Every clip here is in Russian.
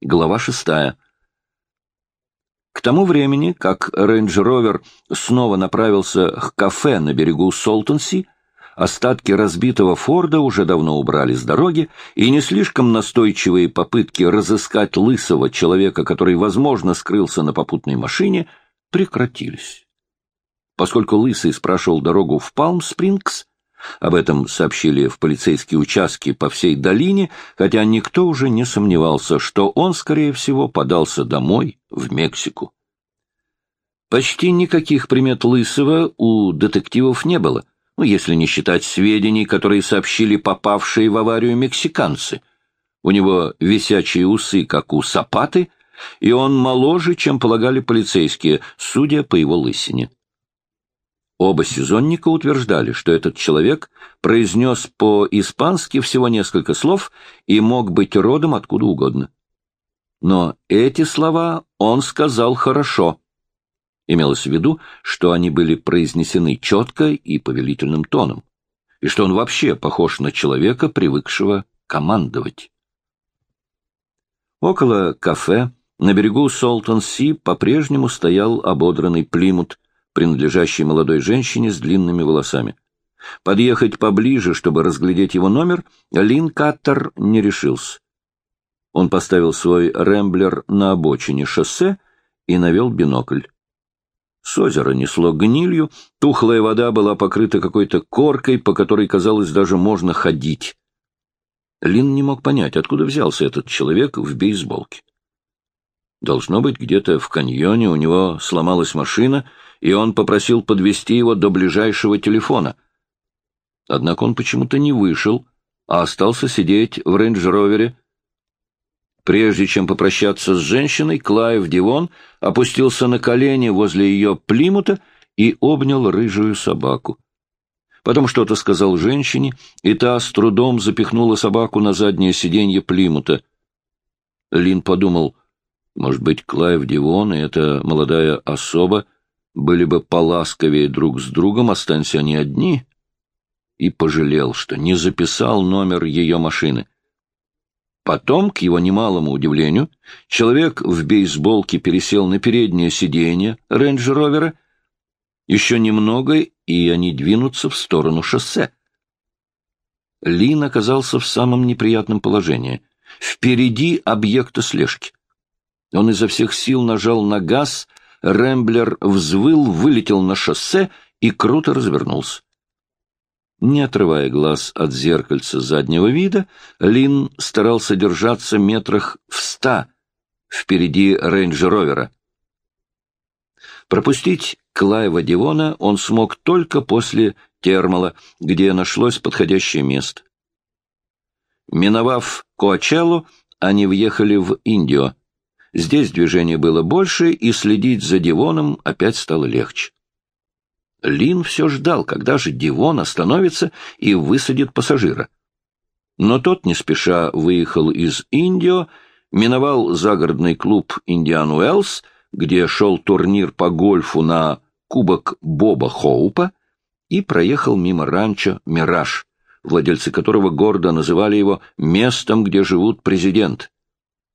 Глава шестая. К тому времени, как рейндж-ровер снова направился к кафе на берегу Солтон-Си, остатки разбитого Форда уже давно убрали с дороги, и не слишком настойчивые попытки разыскать лысого человека, который, возможно, скрылся на попутной машине, прекратились. Поскольку лысый спрашивал дорогу в Палм-Спрингс, об этом сообщили в полицейские участки по всей долине, хотя никто уже не сомневался, что он, скорее всего, подался домой, в Мексику. Почти никаких примет Лысого у детективов не было, ну, если не считать сведений, которые сообщили попавшие в аварию мексиканцы. У него висячие усы, как у сапаты, и он моложе, чем полагали полицейские, судя по его лысине. Оба сезонника утверждали, что этот человек произнес по-испански всего несколько слов и мог быть родом откуда угодно. Но эти слова он сказал хорошо. Имелось в виду, что они были произнесены четко и повелительным тоном, и что он вообще похож на человека, привыкшего командовать. Около кафе на берегу Солтон-Си по-прежнему стоял ободранный плимут, принадлежащий молодой женщине с длинными волосами. Подъехать поближе, чтобы разглядеть его номер, Лин Каттер не решился. Он поставил свой рэмблер на обочине шоссе и навел бинокль. С озера несло гнилью, тухлая вода была покрыта какой-то коркой, по которой, казалось, даже можно ходить. Лин не мог понять, откуда взялся этот человек в бейсболке. Должно быть, где-то в каньоне у него сломалась машина, и он попросил подвести его до ближайшего телефона. Однако он почему-то не вышел, а остался сидеть в рейндж-ровере. Прежде чем попрощаться с женщиной, Клайв Дивон опустился на колени возле ее плимута и обнял рыжую собаку. Потом что-то сказал женщине, и та с трудом запихнула собаку на заднее сиденье плимута. Лин подумал, может быть, Клайв Дивон и эта молодая особа были бы поласковее друг с другом, останься они одни, и пожалел, что не записал номер ее машины. Потом, к его немалому удивлению, человек в бейсболке пересел на переднее сиденье рейндж-ровера. Еще немного, и они двинутся в сторону шоссе. Лин оказался в самом неприятном положении. Впереди объекта слежки. Он изо всех сил нажал на газ, Рэмблер взвыл, вылетел на шоссе и круто развернулся. Не отрывая глаз от зеркальца заднего вида, Лин старался держаться метрах в ста впереди рейндж-ровера. Пропустить Клайва Дивона он смог только после термала, где нашлось подходящее место. Миновав Коачеллу, они въехали в Индио. Здесь движение было больше, и следить за Дивоном опять стало легче. Лин все ждал, когда же Дивон остановится и высадит пассажира. Но тот не спеша выехал из Индио, миновал загородный клуб «Индиан Уэллс», где шел турнир по гольфу на кубок Боба Хоупа, и проехал мимо ранчо «Мираж», владельцы которого гордо называли его «местом, где живут президент».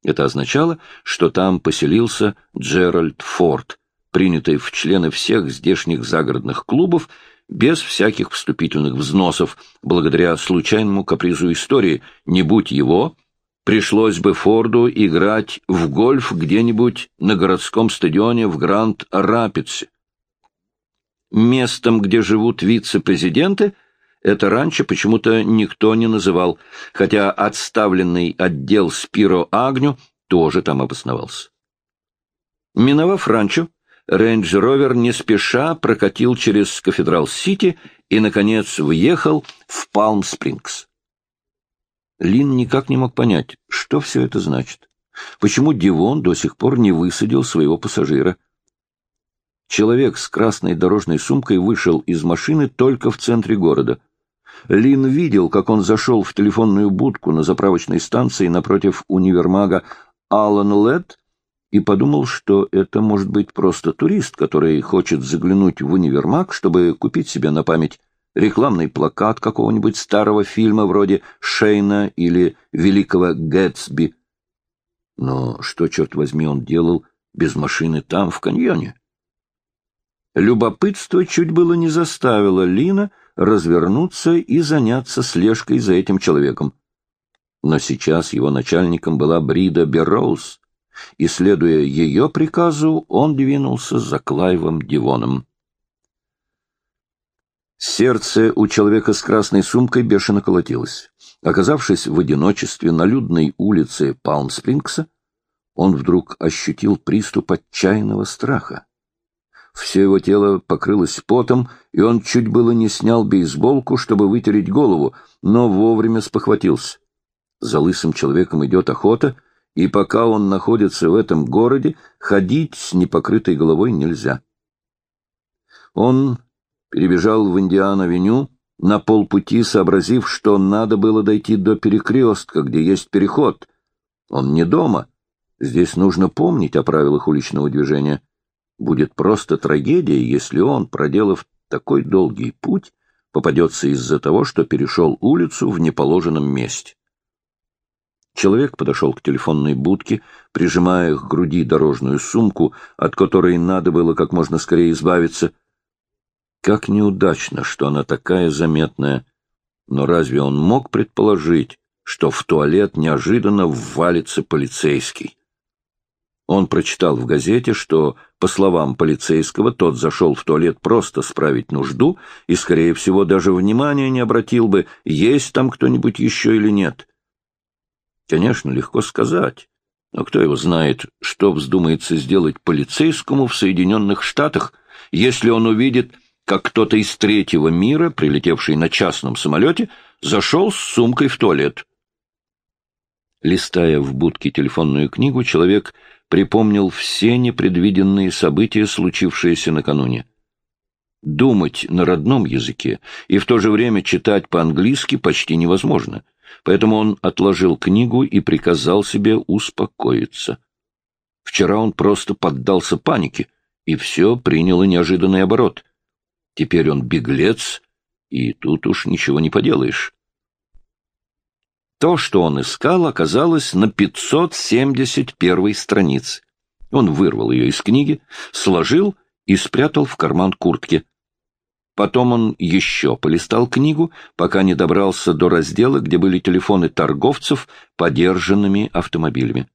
Это означало, что там поселился Джеральд Форд, принятый в члены всех здешних загородных клубов без всяких вступительных взносов, благодаря случайному капризу истории. Не будь его, пришлось бы Форду играть в гольф где-нибудь на городском стадионе в Гранд-Рапидсе. Местом, где живут вице-президенты, это раньше почему-то никто не называл, хотя отставленный от дел Спиро Агню тоже там обосновался. Миновав ранчо, рейндж-ровер не спеша прокатил через Кафедрал-Сити и, наконец, въехал в Палм-Спрингс. Лин никак не мог понять, что все это значит. Почему Дивон до сих пор не высадил своего пассажира? Человек с красной дорожной сумкой вышел из машины только в центре города — Лин видел, как он зашел в телефонную будку на заправочной станции напротив универмага Аллан Лед и подумал, что это может быть просто турист, который хочет заглянуть в универмаг, чтобы купить себе на память рекламный плакат какого-нибудь старого фильма вроде «Шейна» или «Великого Гэтсби». Но что, черт возьми, он делал без машины там, в каньоне? Любопытство чуть было не заставило Лина развернуться и заняться слежкой за этим человеком. Но сейчас его начальником была Брида Берроуз, и, следуя ее приказу, он двинулся за Клайвом Дивоном. Сердце у человека с красной сумкой бешено колотилось. Оказавшись в одиночестве на людной улице Палм-Спрингса, он вдруг ощутил приступ отчаянного страха. Все его тело покрылось потом, и он чуть было не снял бейсболку, чтобы вытереть голову, но вовремя спохватился. За лысым человеком идет охота, и пока он находится в этом городе, ходить с непокрытой головой нельзя. Он перебежал в Индиан-авеню, на полпути сообразив, что надо было дойти до перекрестка, где есть переход. Он не дома. Здесь нужно помнить о правилах уличного движения. Будет просто трагедия, если он, проделав такой долгий путь, попадется из-за того, что перешел улицу в неположенном месте. Человек подошел к телефонной будке, прижимая к груди дорожную сумку, от которой надо было как можно скорее избавиться. Как неудачно, что она такая заметная. Но разве он мог предположить, что в туалет неожиданно ввалится полицейский? Он прочитал в газете, что, по словам полицейского, тот зашел в туалет просто справить нужду и, скорее всего, даже внимания не обратил бы, есть там кто-нибудь еще или нет. Конечно, легко сказать, но кто его знает, что вздумается сделать полицейскому в Соединенных Штатах, если он увидит, как кто-то из третьего мира, прилетевший на частном самолете, зашел с сумкой в туалет. Листая в будке телефонную книгу, человек припомнил все непредвиденные события, случившиеся накануне. Думать на родном языке и в то же время читать по-английски почти невозможно, поэтому он отложил книгу и приказал себе успокоиться. Вчера он просто поддался панике, и все приняло неожиданный оборот. Теперь он беглец, и тут уж ничего не поделаешь. То, что он искал, оказалось на 571 странице. Он вырвал ее из книги, сложил и спрятал в карман куртки. Потом он еще полистал книгу, пока не добрался до раздела, где были телефоны торговцев подержанными автомобилями.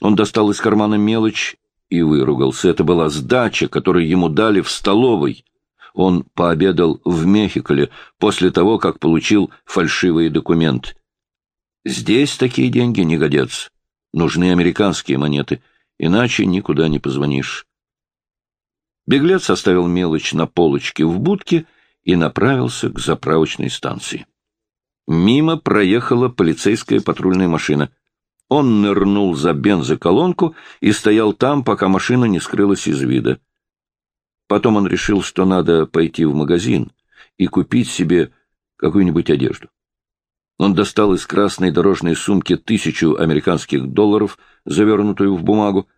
Он достал из кармана мелочь и выругался. Это была сдача, которую ему дали в столовой. Он пообедал в Мехиколе после того, как получил фальшивые документы. Здесь такие деньги не годятся. Нужны американские монеты, иначе никуда не позвонишь. Беглец оставил мелочь на полочке в будке и направился к заправочной станции. Мимо проехала полицейская патрульная машина. Он нырнул за бензоколонку и стоял там, пока машина не скрылась из вида. Потом он решил, что надо пойти в магазин и купить себе какую-нибудь одежду. Он достал из красной дорожной сумки тысячу американских долларов, завернутую в бумагу.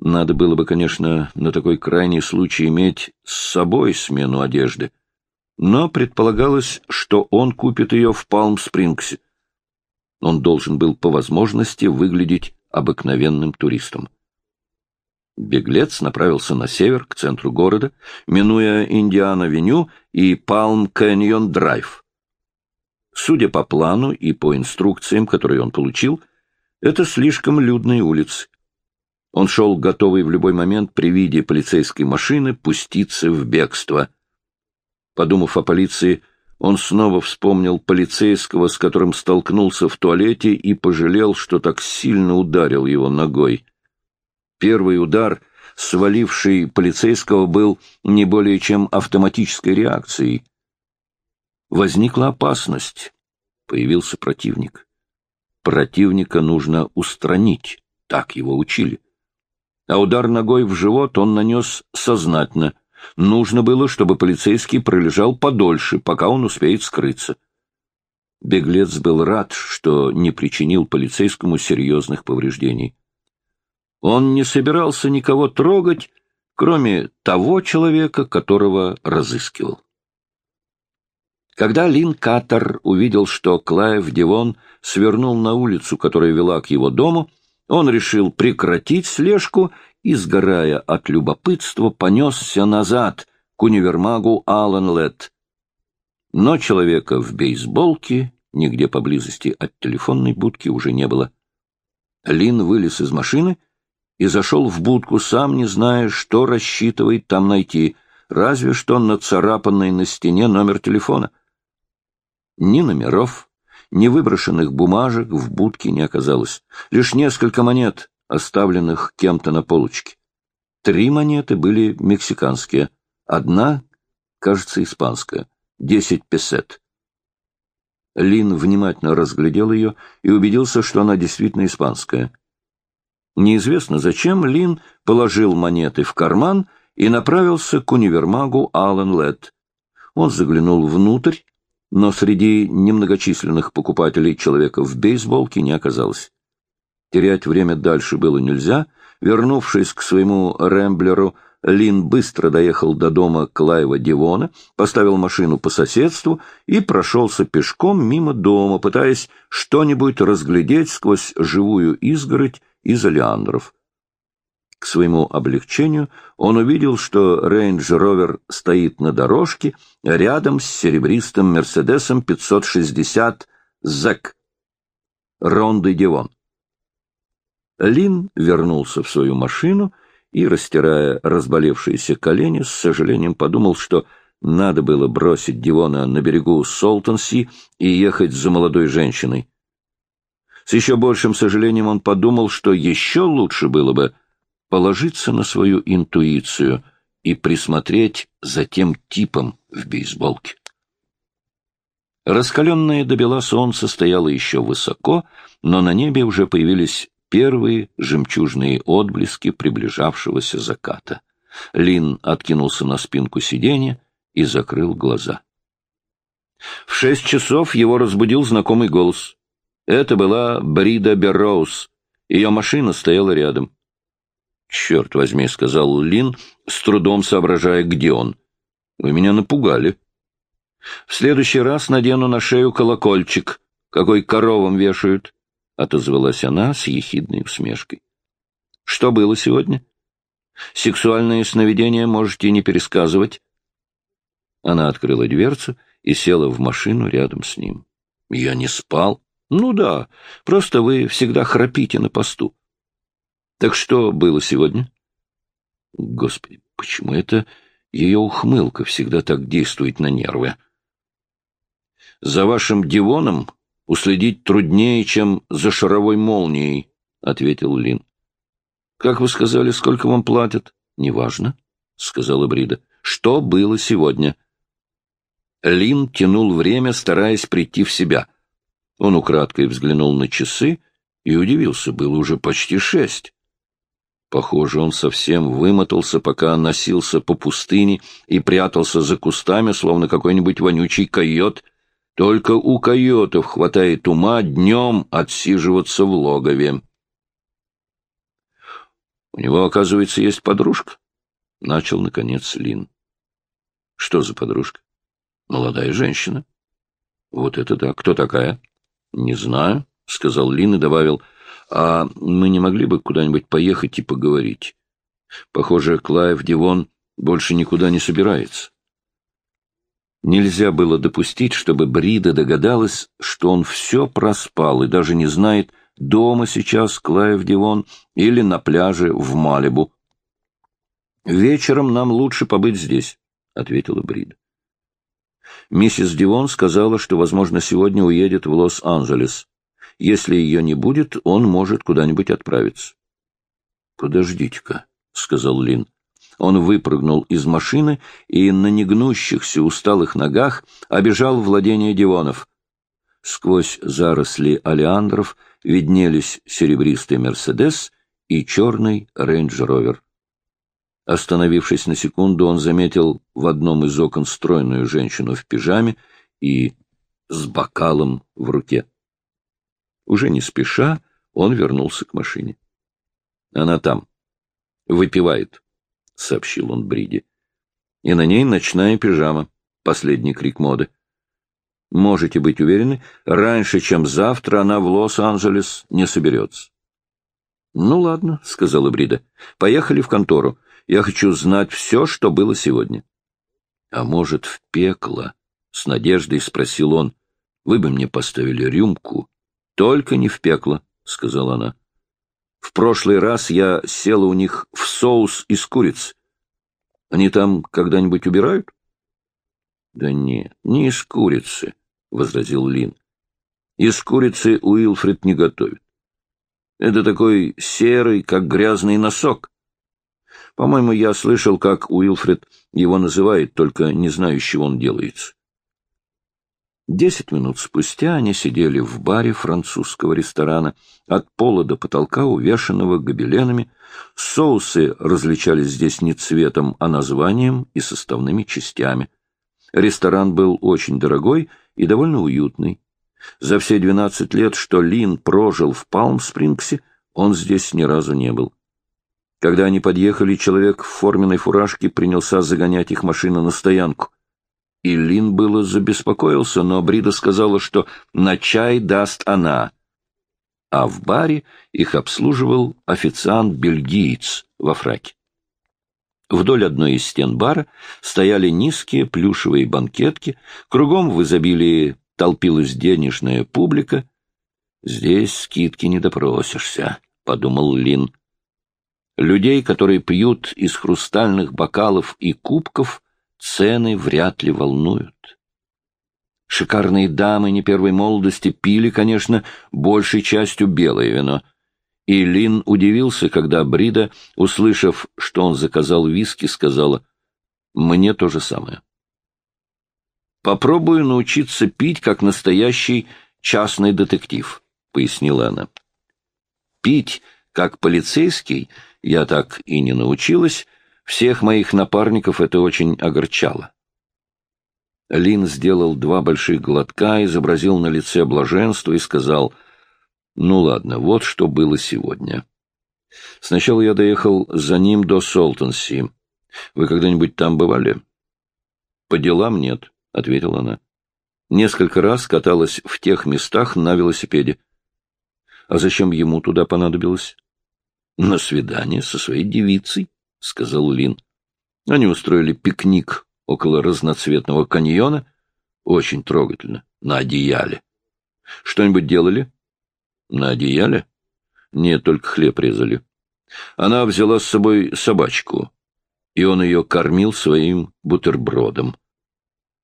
Надо было бы, конечно, на такой крайний случай иметь с собой смену одежды. Но предполагалось, что он купит ее в Палм-Спрингсе. Он должен был по возможности выглядеть обыкновенным туристом. Беглец направился на север, к центру города, минуя Индиана-Веню и Палм-Кэньон-Драйв. Судя по плану и по инструкциям, которые он получил, это слишком людные улицы. Он шел, готовый в любой момент при виде полицейской машины пуститься в бегство. Подумав о полиции, он снова вспомнил полицейского, с которым столкнулся в туалете, и пожалел, что так сильно ударил его ногой. Первый удар, сваливший полицейского, был не более чем автоматической реакцией — Возникла опасность. Появился противник. Противника нужно устранить, так его учили. А удар ногой в живот он нанес сознательно. Нужно было, чтобы полицейский пролежал подольше, пока он успеет скрыться. Беглец был рад, что не причинил полицейскому серьезных повреждений. Он не собирался никого трогать, кроме того человека, которого разыскивал. Когда Лин Каттер увидел, что Клайв Дивон свернул на улицу, которая вела к его дому, Он решил прекратить слежку и, сгорая от любопытства, понесся назад к универмагу Аллен Летт. Но человека в бейсболке нигде поблизости от телефонной будки уже не было. Лин вылез из машины и зашел в будку, сам не зная, что рассчитывает там найти, разве что нацарапанный на стене номер телефона. Ни номеров, ни выброшенных бумажек в будке не оказалось. Лишь несколько монет, оставленных кем-то на полочке. Три монеты были мексиканские, одна, кажется, испанская, десять песет. Лин внимательно разглядел ее и убедился, что она действительно испанская. Неизвестно зачем Лин положил монеты в карман и направился к универмагу Аллен Летт. Он заглянул внутрь, но среди немногочисленных покупателей человека в бейсболке не оказалось. Терять время дальше было нельзя. Вернувшись к своему Рэмблеру, Лин быстро доехал до дома Клайва Дивона, поставил машину по соседству и прошелся пешком мимо дома, пытаясь что-нибудь разглядеть сквозь живую изгородь из олеандров. К своему облегчению он увидел, что рейндж-ровер стоит на дорожке рядом с серебристым Мерседесом 560 «Зэк» Ронды Дивон. Лин вернулся в свою машину и, растирая разболевшиеся колени, с сожалением подумал, что надо было бросить Дивона на берегу Солтонси и ехать за молодой женщиной. С еще большим сожалением он подумал, что еще лучше было бы положиться на свою интуицию и присмотреть за тем типом в бейсболке. Раскаленное до бела солнце стояло еще высоко, но на небе уже появились первые жемчужные отблески приближавшегося заката. Лин откинулся на спинку сиденья и закрыл глаза. В шесть часов его разбудил знакомый голос. Это была Брида Берроуз. Ее машина стояла рядом. «Черт возьми», — сказал Лин, с трудом соображая, где он. «Вы меня напугали». «В следующий раз надену на шею колокольчик, какой коровам вешают», — отозвалась она с ехидной усмешкой. «Что было сегодня? Сексуальные сновидения можете не пересказывать». Она открыла дверцу и села в машину рядом с ним. «Я не спал». «Ну да, просто вы всегда храпите на посту». Так что было сегодня? Господи, почему это ее ухмылка всегда так действует на нервы? За вашим дивоном уследить труднее, чем за шаровой молнией, — ответил Лин. — Как вы сказали, сколько вам платят? — Неважно, — сказала Брида. — Что было сегодня? Лин тянул время, стараясь прийти в себя. Он украдкой взглянул на часы и удивился, было уже почти шесть. Похоже, он совсем вымотался, пока носился по пустыне и прятался за кустами, словно какой-нибудь вонючий койот. Только у койотов хватает ума днем отсиживаться в логове. У него, оказывается, есть подружка. Начал, наконец, Лин. Что за подружка? Молодая женщина. Вот это да. Кто такая? Не знаю, сказал Лин и добавил — а мы не могли бы куда-нибудь поехать и поговорить? Похоже, Клайв Дивон больше никуда не собирается. Нельзя было допустить, чтобы Брида догадалась, что он все проспал и даже не знает, дома сейчас Клайв Дивон или на пляже в Малибу. «Вечером нам лучше побыть здесь», — ответила Брида. Миссис Дивон сказала, что, возможно, сегодня уедет в Лос-Анджелес. Если ее не будет, он может куда-нибудь отправиться. — Подождите-ка, — сказал Лин. Он выпрыгнул из машины и на негнущихся усталых ногах обежал владение Дивонов. Сквозь заросли олеандров виднелись серебристый «Мерседес» и черный «Рейндж-Ровер». Остановившись на секунду, он заметил в одном из окон стройную женщину в пижаме и с бокалом в руке. Уже не спеша, он вернулся к машине. — Она там. Выпивает, — сообщил он Бриди. И на ней ночная пижама. Последний крик моды. Можете быть уверены, раньше, чем завтра, она в Лос-Анджелес не соберется. — Ну, ладно, — сказала Брида. — Поехали в контору. Я хочу знать все, что было сегодня. — А может, в пекло? — с надеждой спросил он. — Вы бы мне поставили рюмку. — Только не в пекло, — сказала она. — В прошлый раз я села у них в соус из куриц. Они там когда-нибудь убирают? — Да нет, не из курицы, — возразил Лин. — Из курицы Уилфред не готовит. Это такой серый, как грязный носок. По-моему, я слышал, как Уилфред его называет, только не знаю, из чего он делается. Десять минут спустя они сидели в баре французского ресторана, от пола до потолка увешанного гобеленами. Соусы различались здесь не цветом, а названием и составными частями. Ресторан был очень дорогой и довольно уютный. За все двенадцать лет, что Лин прожил в Палм-Спрингсе, он здесь ни разу не был. Когда они подъехали, человек в форменной фуражке принялся загонять их машину на стоянку. И Лин было забеспокоился, но Брида сказала, что на чай даст она. А в баре их обслуживал официант-бельгиец во фраке. Вдоль одной из стен бара стояли низкие плюшевые банкетки, кругом в изобилии толпилась денежная публика. «Здесь скидки не допросишься», — подумал Лин. Людей, которые пьют из хрустальных бокалов и кубков, цены вряд ли волнуют. Шикарные дамы не первой молодости пили, конечно, большей частью белое вино. И Лин удивился, когда Брида, услышав, что он заказал виски, сказала, «Мне то же самое». Попробую научиться пить, как настоящий частный детектив, — пояснила она. Пить, как полицейский, я так и не научилась, всех моих напарников это очень огорчало. Лин сделал два больших глотка, изобразил на лице блаженство и сказал, «Ну ладно, вот что было сегодня. Сначала я доехал за ним до Солтенси. Вы когда-нибудь там бывали?» «По делам нет», — ответила она. Несколько раз каталась в тех местах на велосипеде. А зачем ему туда понадобилось? — На свидание со своей девицей, — сказал Лин. Они устроили пикник около разноцветного каньона. Очень трогательно. На одеяле. Что-нибудь делали? На одеяле? Нет, только хлеб резали. Она взяла с собой собачку, и он ее кормил своим бутербродом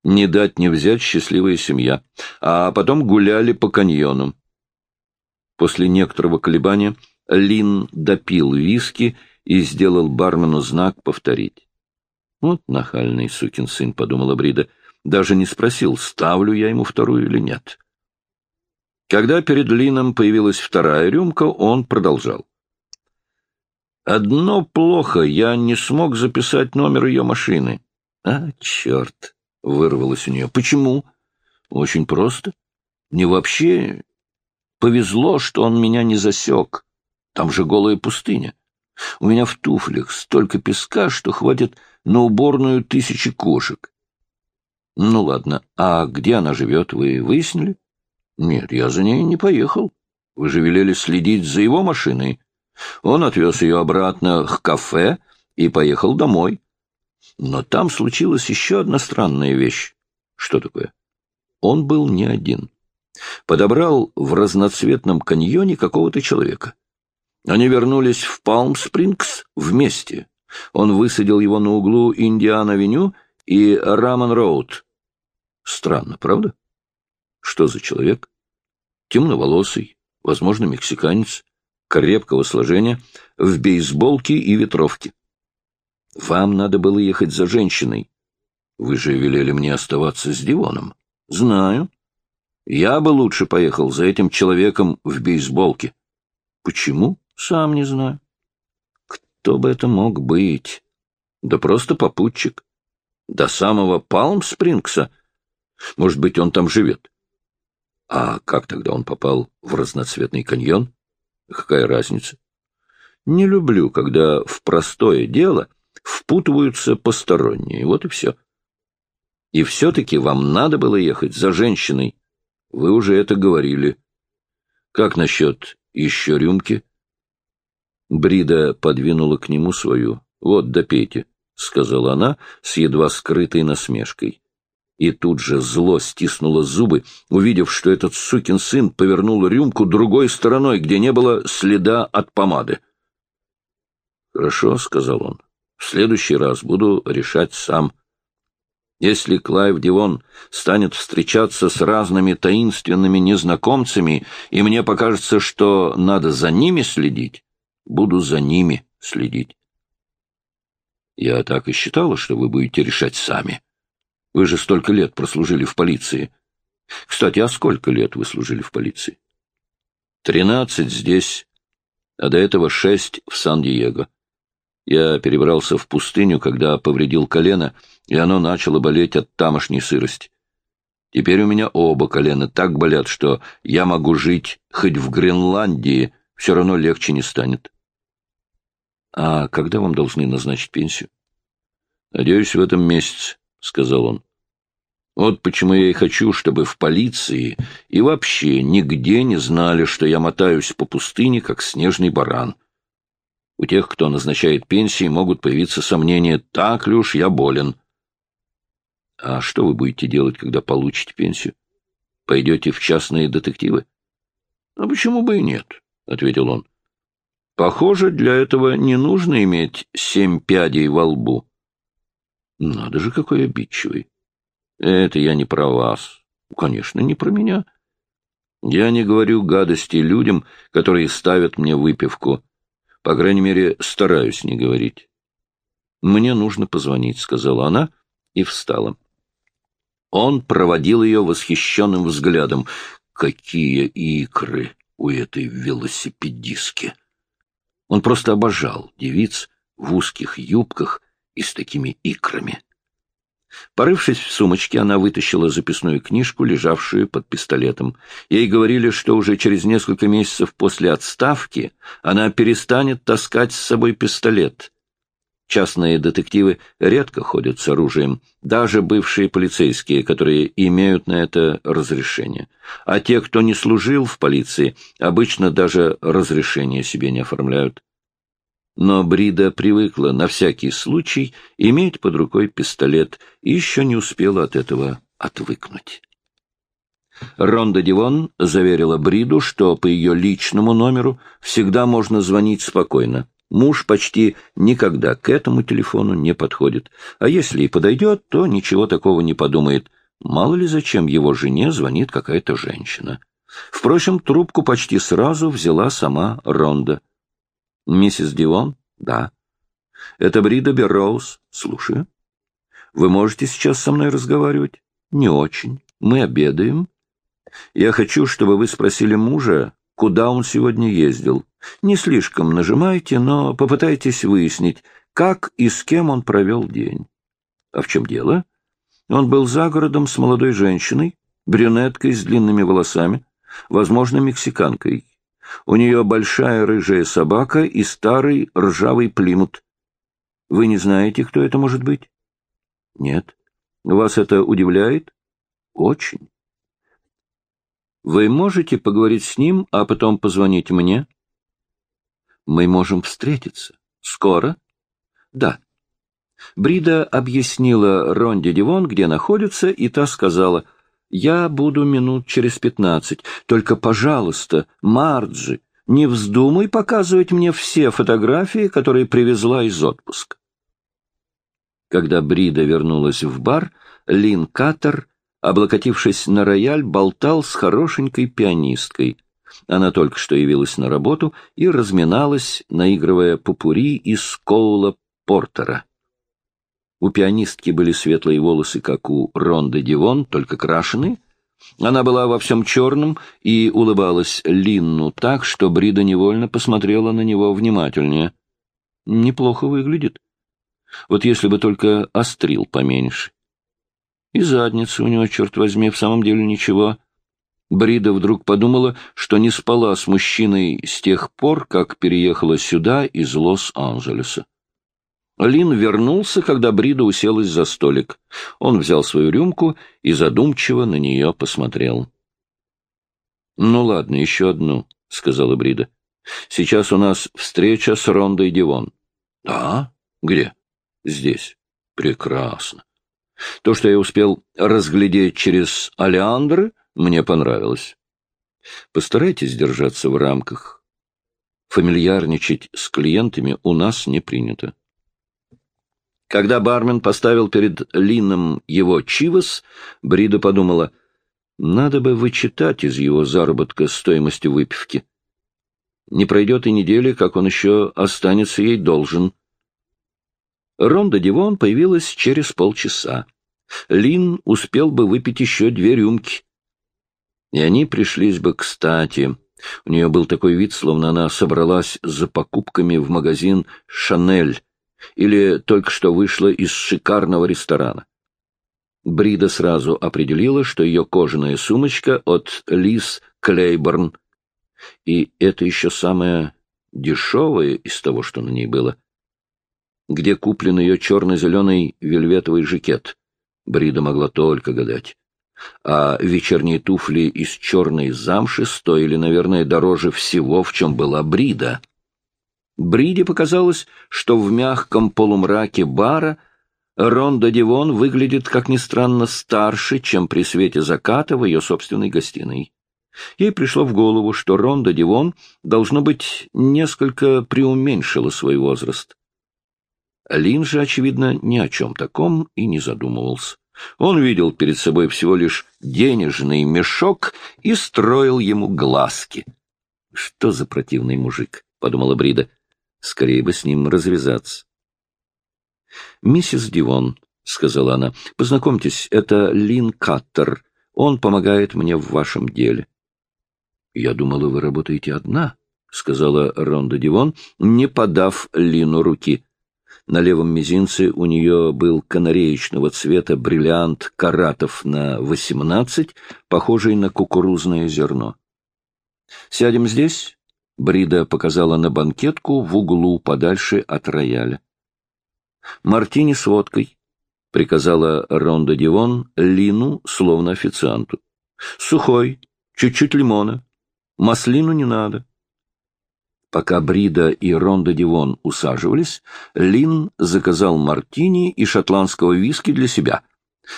не дать не взять счастливая семья, а потом гуляли по каньону. После некоторого колебания Лин допил виски и сделал бармену знак повторить. Вот нахальный сукин сын, — подумала Брида, — даже не спросил, ставлю я ему вторую или нет. Когда перед Лином появилась вторая рюмка, он продолжал. «Одно плохо, я не смог записать номер ее машины». «А, черт!» вырвалось у нее. Почему? Очень просто. Мне вообще повезло, что он меня не засек. Там же голая пустыня. У меня в туфлях столько песка, что хватит на уборную тысячи кошек. Ну ладно, а где она живет, вы выяснили? Нет, я за ней не поехал. Вы же велели следить за его машиной. Он отвез ее обратно к кафе и поехал домой. Но там случилась еще одна странная вещь. Что такое? Он был не один. Подобрал в разноцветном каньоне какого-то человека. Они вернулись в Палм-Спрингс вместе. Он высадил его на углу Индиан-авеню и Раман-Роуд. Странно, правда? Что за человек? Темноволосый, возможно, мексиканец, крепкого сложения, в бейсболке и ветровке. Вам надо было ехать за женщиной. Вы же велели мне оставаться с Дивоном. Знаю. Я бы лучше поехал за этим человеком в бейсболке. Почему? Сам не знаю. Кто бы это мог быть? Да просто попутчик. До самого Палм-Спрингса. Может быть, он там живет. А как тогда он попал в разноцветный каньон? Какая разница? Не люблю, когда в простое дело впутываются посторонние. Вот и все. И все-таки вам надо было ехать за женщиной. Вы уже это говорили. Как насчет еще рюмки? Брида подвинула к нему свою. «Вот, допейте», — сказала она с едва скрытой насмешкой. И тут же зло стиснуло зубы, увидев, что этот сукин сын повернул рюмку другой стороной, где не было следа от помады. «Хорошо», — сказал он, — «в следующий раз буду решать сам». Если Клайв Дивон станет встречаться с разными таинственными незнакомцами, и мне покажется, что надо за ними следить, буду за ними следить. Я так и считала, что вы будете решать сами. Вы же столько лет прослужили в полиции. Кстати, а сколько лет вы служили в полиции? Тринадцать здесь, а до этого шесть в Сан-Диего. Я перебрался в пустыню, когда повредил колено, и оно начало болеть от тамошней сырости. Теперь у меня оба колена так болят, что я могу жить хоть в Гренландии, все равно легче не станет. — А когда вам должны назначить пенсию? — Надеюсь, в этом месяце, — сказал он. Вот почему я и хочу, чтобы в полиции и вообще нигде не знали, что я мотаюсь по пустыне, как снежный баран. У тех, кто назначает пенсии, могут появиться сомнения, так ли уж я болен. А что вы будете делать, когда получите пенсию? Пойдете в частные детективы? — А почему бы и нет? — ответил он. — Похоже, для этого не нужно иметь семь пядей во лбу. — Надо же, какой обидчивый. — Это я не про вас. — Конечно, не про меня. Я не говорю гадости людям, которые ставят мне выпивку. По крайней мере, стараюсь не говорить. «Мне нужно позвонить», — сказала она и встала. Он проводил ее восхищенным взглядом. Какие икры у этой велосипедистки! Он просто обожал девиц в узких юбках и с такими икрами. Порывшись в сумочке, она вытащила записную книжку, лежавшую под пистолетом. Ей говорили, что уже через несколько месяцев после отставки она перестанет таскать с собой пистолет. Частные детективы редко ходят с оружием, даже бывшие полицейские, которые имеют на это разрешение. А те, кто не служил в полиции, обычно даже разрешение себе не оформляют. Но Брида привыкла на всякий случай иметь под рукой пистолет и еще не успела от этого отвыкнуть. Ронда Дивон заверила Бриду, что по ее личному номеру всегда можно звонить спокойно. Муж почти никогда к этому телефону не подходит, а если и подойдет, то ничего такого не подумает. Мало ли зачем его жене звонит какая-то женщина. Впрочем, трубку почти сразу взяла сама Ронда. Миссис Дивон? Да. Это Брида Берроуз. Слушаю. Вы можете сейчас со мной разговаривать? Не очень. Мы обедаем. Я хочу, чтобы вы спросили мужа, куда он сегодня ездил. Не слишком нажимайте, но попытайтесь выяснить, как и с кем он провел день. А в чем дело? Он был за городом с молодой женщиной, брюнеткой с длинными волосами, возможно, мексиканкой. У нее большая рыжая собака и старый ржавый плимут. Вы не знаете, кто это может быть? Нет. Вас это удивляет? Очень. Вы можете поговорить с ним, а потом позвонить мне? Мы можем встретиться. Скоро? Да. Брида объяснила Ронде Дивон, где находится, и та сказала — я буду минут через пятнадцать. Только, пожалуйста, Марджи, не вздумай показывать мне все фотографии, которые привезла из отпуска. Когда Брида вернулась в бар, Лин Каттер, облокотившись на рояль, болтал с хорошенькой пианисткой. Она только что явилась на работу и разминалась, наигрывая пупури из Коула Портера. У пианистки были светлые волосы, как у Ронды Дивон, только крашеные. Она была во всем черном и улыбалась Линну так, что Брида невольно посмотрела на него внимательнее. Неплохо выглядит. Вот если бы только острил поменьше. И задница у него, черт возьми, в самом деле ничего. Брида вдруг подумала, что не спала с мужчиной с тех пор, как переехала сюда из Лос-Анджелеса. Лин вернулся, когда Брида уселась за столик. Он взял свою рюмку и задумчиво на нее посмотрел. — Ну ладно, еще одну, — сказала Брида. Сейчас у нас встреча с Рондой Дивон. Да? Где? Здесь. Прекрасно. То, что я успел разглядеть через Алеандры, мне понравилось. Постарайтесь держаться в рамках. Фамильярничать с клиентами у нас не принято. Когда бармен поставил перед Лином его чивос, Брида подумала, надо бы вычитать из его заработка стоимость выпивки. Не пройдет и недели, как он еще останется ей должен. Ронда Дивон появилась через полчаса. Лин успел бы выпить еще две рюмки. И они пришлись бы кстати. У нее был такой вид, словно она собралась за покупками в магазин «Шанель» или только что вышла из шикарного ресторана. Брида сразу определила, что ее кожаная сумочка от Лиз Клейборн, и это еще самое дешевое из того, что на ней было. Где куплен ее черно-зеленый вельветовый жакет, Брида могла только гадать. А вечерние туфли из черной замши стоили, наверное, дороже всего, в чем была Брида. Бриде показалось, что в мягком полумраке бара Ронда Дивон выглядит, как ни странно, старше, чем при свете заката в ее собственной гостиной. Ей пришло в голову, что Ронда Дивон, должно быть, несколько преуменьшила свой возраст. Лин же, очевидно, ни о чем таком и не задумывался. Он видел перед собой всего лишь денежный мешок и строил ему глазки. «Что за противный мужик?» — подумала Брида. «Скорее бы с ним развязаться». «Миссис Дивон», — сказала она, — «познакомьтесь, это Лин Каттер. Он помогает мне в вашем деле». «Я думала, вы работаете одна», — сказала Ронда Дивон, не подав Лину руки. На левом мизинце у нее был канареечного цвета бриллиант каратов на восемнадцать, похожий на кукурузное зерно. «Сядем здесь?» — Брида показала на банкетку в углу подальше от рояля. «Мартини с водкой», — приказала Ронда Дивон Лину, словно официанту. «Сухой, чуть-чуть лимона. Маслину не надо». Пока Брида и Ронда Дивон усаживались, Лин заказал мартини и шотландского виски для себя,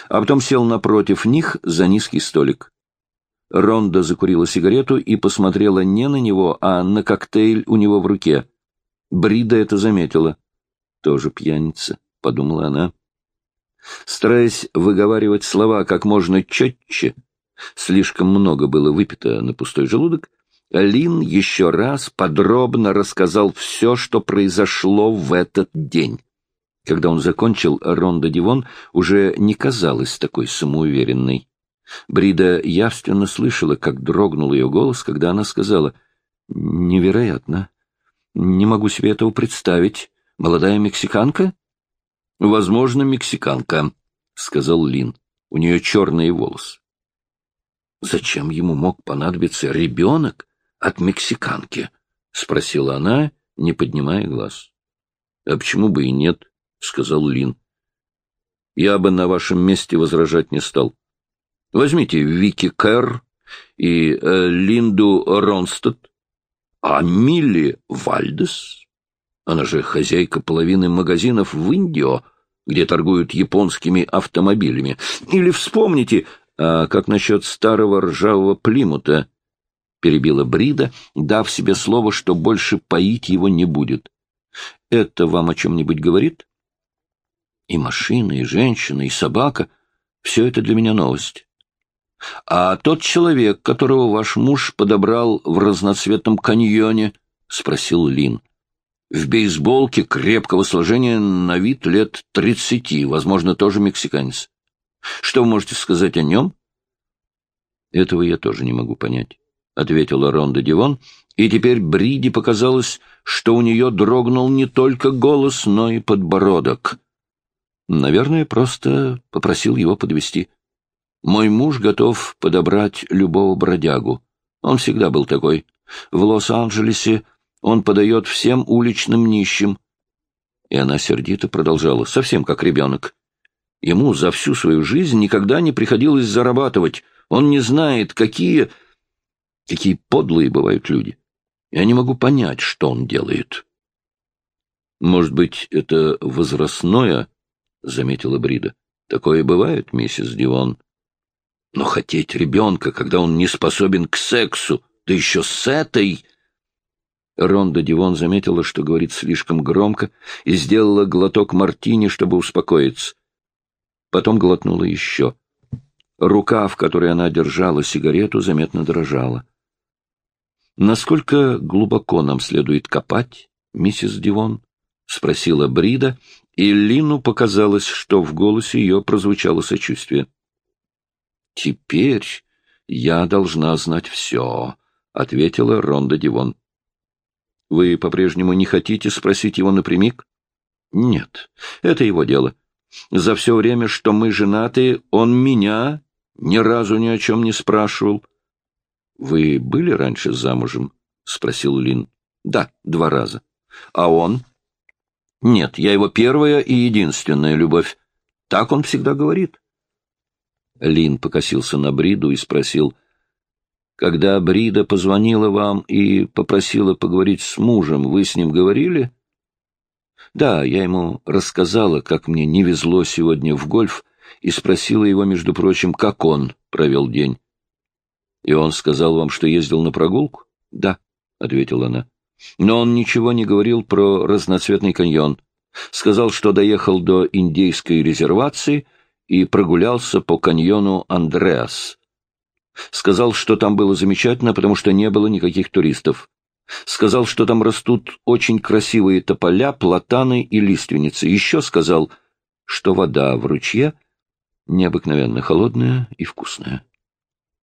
а потом сел напротив них за низкий столик. Ронда закурила сигарету и посмотрела не на него, а на коктейль у него в руке. Брида это заметила. «Тоже пьяница», — подумала она. Стараясь выговаривать слова как можно четче, слишком много было выпито на пустой желудок, Лин еще раз подробно рассказал все, что произошло в этот день. Когда он закончил, Ронда Дивон уже не казалась такой самоуверенной. Брида явственно слышала, как дрогнул ее голос, когда она сказала «Невероятно! Не могу себе этого представить. Молодая мексиканка?» «Возможно, мексиканка», — сказал Лин. «У нее черные волосы». Зачем ему мог понадобиться ребенок от мексиканки? — спросила она, не поднимая глаз. — А почему бы и нет? — сказал Лин. — Я бы на вашем месте возражать не стал. Возьмите Вики Кэр и э, Линду Ронстед. А Милли Вальдес? Она же хозяйка половины магазинов в Индио, где торгуют японскими автомобилями. Или вспомните, а как насчет старого ржавого Плимута? — перебила Брида, дав себе слово, что больше поить его не будет. — Это вам о чем-нибудь говорит? И машина, и женщина, и собака — все это для меня новость. А тот человек, которого ваш муж подобрал в разноцветном каньоне, — спросил Лин. В бейсболке крепкого сложения на вид лет тридцати, возможно, тоже мексиканец. Что вы можете сказать о нем? Этого я тоже не могу понять ответила Ронда Дивон, и теперь Бриди показалось, что у нее дрогнул не только голос, но и подбородок. Наверное, просто попросил его подвести. Мой муж готов подобрать любого бродягу. Он всегда был такой. В Лос-Анджелесе он подает всем уличным нищим. И она сердито продолжала, совсем как ребенок. Ему за всю свою жизнь никогда не приходилось зарабатывать. Он не знает, какие Какие подлые бывают люди. Я не могу понять, что он делает. Может быть, это возрастное, — заметила Брида. Такое бывает, миссис Дивон. Но хотеть ребенка, когда он не способен к сексу, да еще с этой... Ронда Дивон заметила, что говорит слишком громко, и сделала глоток мартини, чтобы успокоиться. Потом глотнула еще. Рука, в которой она держала сигарету, заметно дрожала. «Насколько глубоко нам следует копать, миссис Дивон?» — спросила Брида, и Лину показалось, что в голосе ее прозвучало сочувствие. «Теперь я должна знать все», — ответила Ронда Дивон. «Вы по-прежнему не хотите спросить его напрямик?» «Нет, это его дело. За все время, что мы женаты, он меня ни разу ни о чем не спрашивал. — Вы были раньше замужем? — спросил Лин. — Да, два раза. — А он? — Нет, я его первая и единственная любовь. Так он всегда говорит. Лин покосился на Бриду и спросил, «Когда Брида позвонила вам и попросила поговорить с мужем, вы с ним говорили?» «Да, я ему рассказала, как мне не везло сегодня в гольф, и спросила его, между прочим, как он провел день. «И он сказал вам, что ездил на прогулку?» «Да», — ответила она. «Но он ничего не говорил про разноцветный каньон. Сказал, что доехал до индейской резервации и прогулялся по каньону Андреас. Сказал, что там было замечательно, потому что не было никаких туристов. Сказал, что там растут очень красивые тополя, платаны и лиственницы. Еще сказал, что вода в ручье — необыкновенно холодная и вкусная.